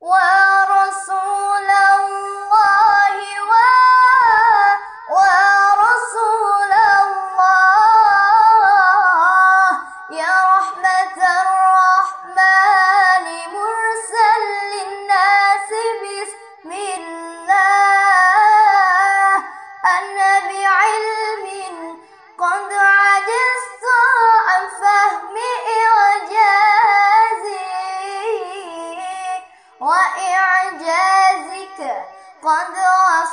ورسول قد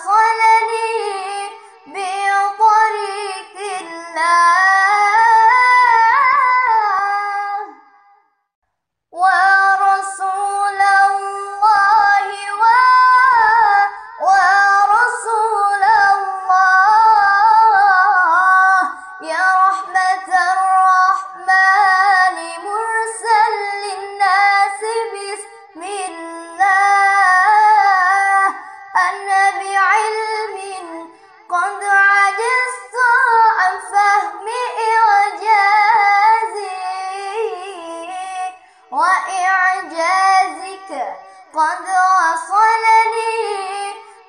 قد وصلني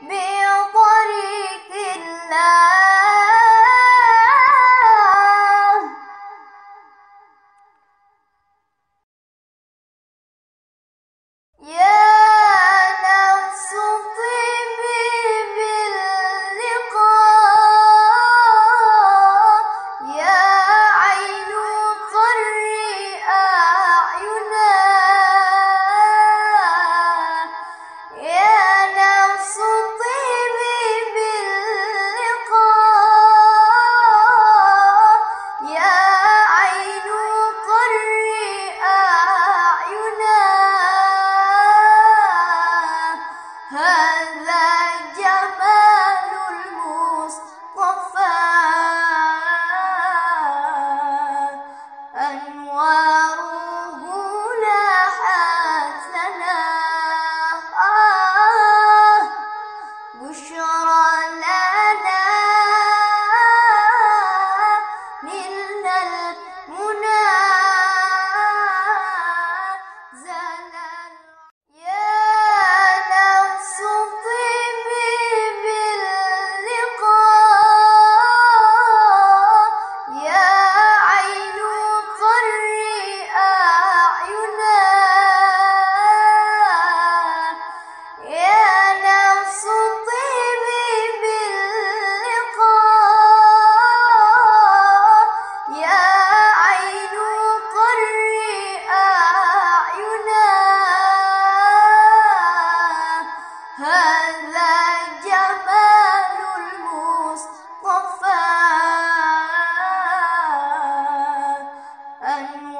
بطريق الله. يا 来，家门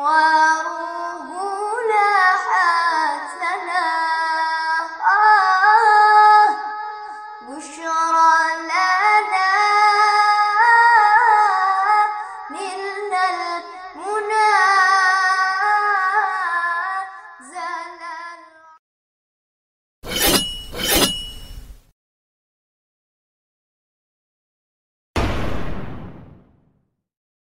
وهارون